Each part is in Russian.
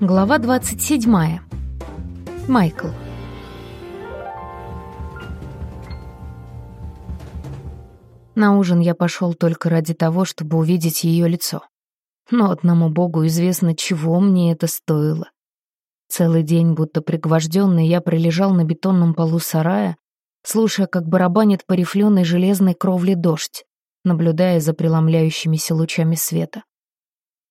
Глава 27. Майкл. На ужин я пошел только ради того, чтобы увидеть ее лицо. Но одному богу известно, чего мне это стоило. Целый день, будто пригвожденный, я пролежал на бетонном полу сарая, слушая, как барабанит по рифленой железной кровле дождь, наблюдая за преломляющимися лучами света.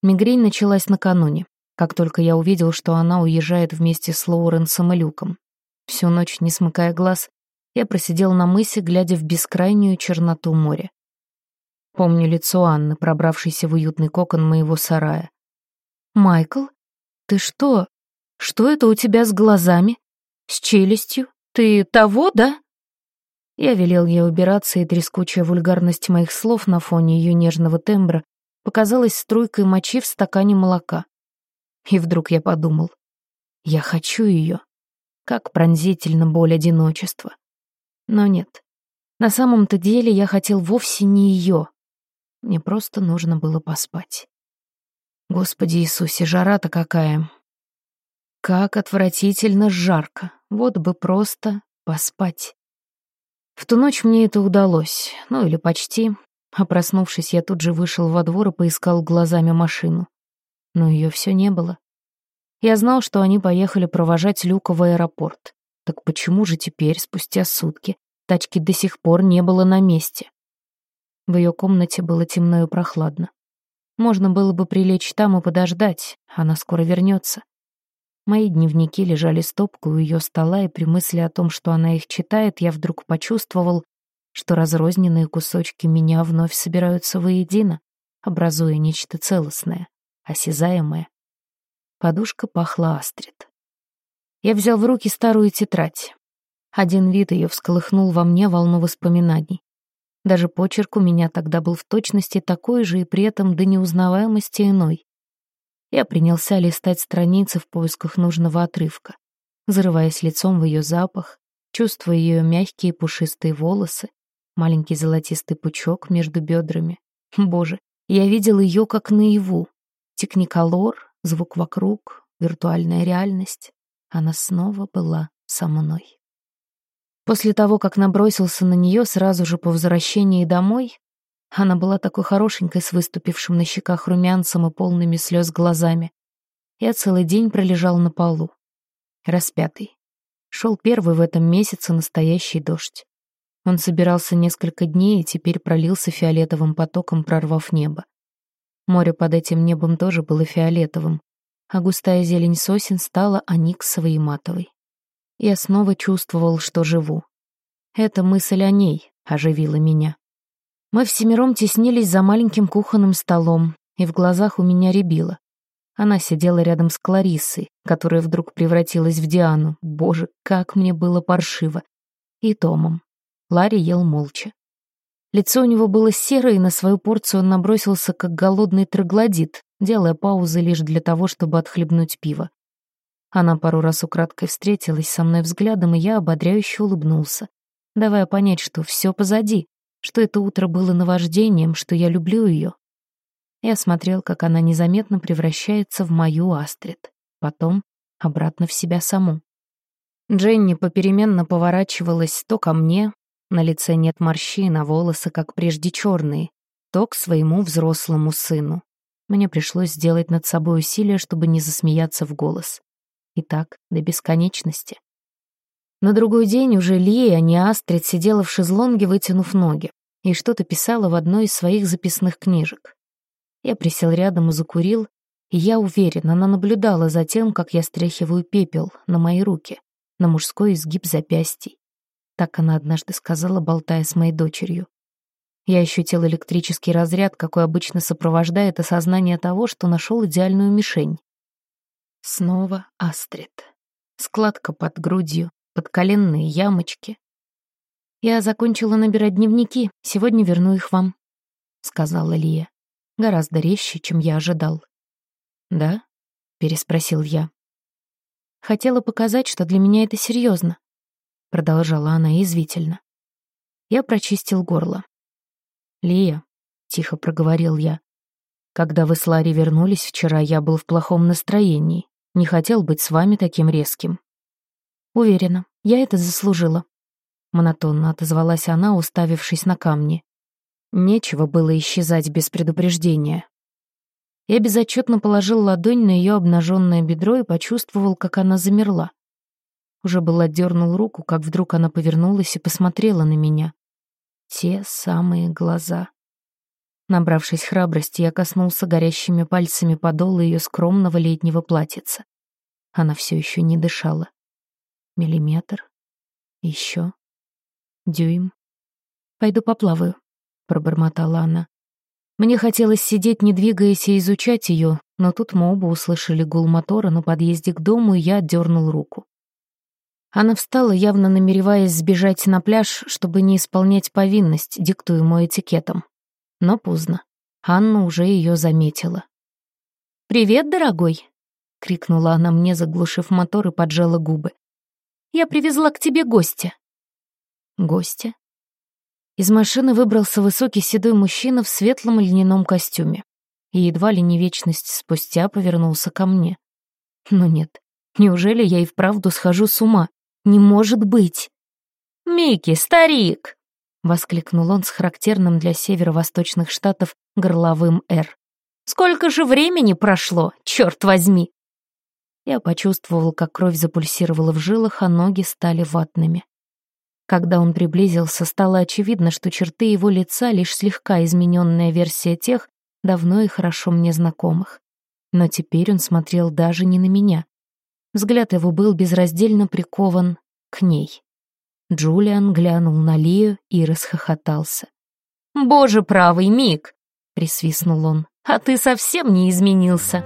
Мигрень началась накануне как только я увидел, что она уезжает вместе с Лоуренсом и Люком. Всю ночь, не смыкая глаз, я просидел на мысе, глядя в бескрайнюю черноту моря. Помню лицо Анны, пробравшейся в уютный кокон моего сарая. «Майкл, ты что? Что это у тебя с глазами? С челюстью? Ты того, да?» Я велел ей убираться, и трескучая вульгарность моих слов на фоне ее нежного тембра показалась струйкой мочи в стакане молока. И вдруг я подумал, я хочу ее. Как пронзительно боль одиночества. Но нет, на самом-то деле я хотел вовсе не ее. Мне просто нужно было поспать. Господи Иисусе, жара-то какая. Как отвратительно жарко. Вот бы просто поспать. В ту ночь мне это удалось, ну или почти. А проснувшись, я тут же вышел во двор и поискал глазами машину но ее все не было. Я знал, что они поехали провожать Люка в аэропорт. Так почему же теперь, спустя сутки, тачки до сих пор не было на месте? В ее комнате было темно и прохладно. Можно было бы прилечь там и подождать, она скоро вернется. Мои дневники лежали стопкой у ее стола, и при мысли о том, что она их читает, я вдруг почувствовал, что разрозненные кусочки меня вновь собираются воедино, образуя нечто целостное осязаемое. Подушка пахла астрид. Я взял в руки старую тетрадь. Один вид ее всколыхнул во мне волну воспоминаний. Даже почерк у меня тогда был в точности такой же и при этом до неузнаваемости иной. Я принялся листать страницы в поисках нужного отрывка, зарываясь лицом в ее запах, чувствуя ее мягкие пушистые волосы, маленький золотистый пучок между бедрами. Боже, я видел ее как наяву, Техниколор, звук вокруг, виртуальная реальность. Она снова была со мной. После того, как набросился на нее сразу же по возвращении домой, она была такой хорошенькой с выступившим на щеках румянцем и полными слез глазами. Я целый день пролежал на полу. Распятый. Шел первый в этом месяце настоящий дождь. Он собирался несколько дней и теперь пролился фиолетовым потоком, прорвав небо. Море под этим небом тоже было фиолетовым, а густая зелень сосен стала аниксовой и матовой. Я снова чувствовал, что живу. Эта мысль о ней оживила меня. Мы всемиром теснились за маленьким кухонным столом, и в глазах у меня рябило. Она сидела рядом с Клариссой, которая вдруг превратилась в Диану. Боже, как мне было паршиво. И Томом. Ларри ел молча. Лицо у него было серое, и на свою порцию он набросился, как голодный троглодит, делая паузы лишь для того, чтобы отхлебнуть пиво. Она пару раз украдкой встретилась со мной взглядом, и я ободряюще улыбнулся, давая понять, что все позади, что это утро было наваждением, что я люблю ее. Я смотрел, как она незаметно превращается в мою Астрид, потом обратно в себя саму. Дженни попеременно поворачивалась то ко мне, на лице нет морщин, а волосы, как прежде, черные. То к своему взрослому сыну. Мне пришлось сделать над собой усилие, чтобы не засмеяться в голос. И так до бесконечности. На другой день уже Лия, а не Астрид, сидела в шезлонге, вытянув ноги, и что-то писала в одной из своих записных книжек. Я присел рядом и закурил, и я уверен, она наблюдала за тем, как я стряхиваю пепел на мои руки, на мужской изгиб запястий. Так она однажды сказала, болтая с моей дочерью. Я ощутил электрический разряд, какой обычно сопровождает осознание того, что нашел идеальную мишень. Снова Астрид. Складка под грудью, подколенные ямочки. «Я закончила набирать дневники, сегодня верну их вам», — сказала Лия. Гораздо резче, чем я ожидал. «Да?» — переспросил я. Хотела показать, что для меня это серьезно. — продолжала она извительно. Я прочистил горло. «Лия», — тихо проговорил я, — «когда вы с Ларри вернулись вчера, я был в плохом настроении. Не хотел быть с вами таким резким». «Уверена, я это заслужила», — монотонно отозвалась она, уставившись на камни. Нечего было исчезать без предупреждения. Я безотчетно положил ладонь на ее обнаженное бедро и почувствовал, как она замерла. Уже был отдернул руку, как вдруг она повернулась и посмотрела на меня. Те самые глаза. Набравшись храбрости, я коснулся горящими пальцами подола ее скромного летнего платьица. Она все еще не дышала. Миллиметр. Еще. Дюйм. «Пойду поплаваю», — пробормотала она. Мне хотелось сидеть, не двигаясь, и изучать ее, но тут мы оба услышали гул мотора на подъезде к дому, и я отдернул руку. Она встала, явно намереваясь сбежать на пляж, чтобы не исполнять повинность, диктуемую этикетом. Но поздно. Анна уже ее заметила. «Привет, дорогой!» — крикнула она мне, заглушив мотор и поджала губы. «Я привезла к тебе гостя». «Гостя?» Из машины выбрался высокий седой мужчина в светлом льняном костюме и едва ли не вечность спустя повернулся ко мне. Но нет, неужели я и вправду схожу с ума? Не может быть! «Микки, старик!» — воскликнул он с характерным для северо-восточных штатов горловым «Р». «Сколько же времени прошло, черт возьми!» Я почувствовал, как кровь запульсировала в жилах, а ноги стали ватными. Когда он приблизился, стало очевидно, что черты его лица — лишь слегка измененная версия тех, давно и хорошо мне знакомых. Но теперь он смотрел даже не на меня. Взгляд его был безраздельно прикован к ней. Джулиан глянул на Лию и расхохотался. «Боже правый, Мик!» — присвистнул он. «А ты совсем не изменился!»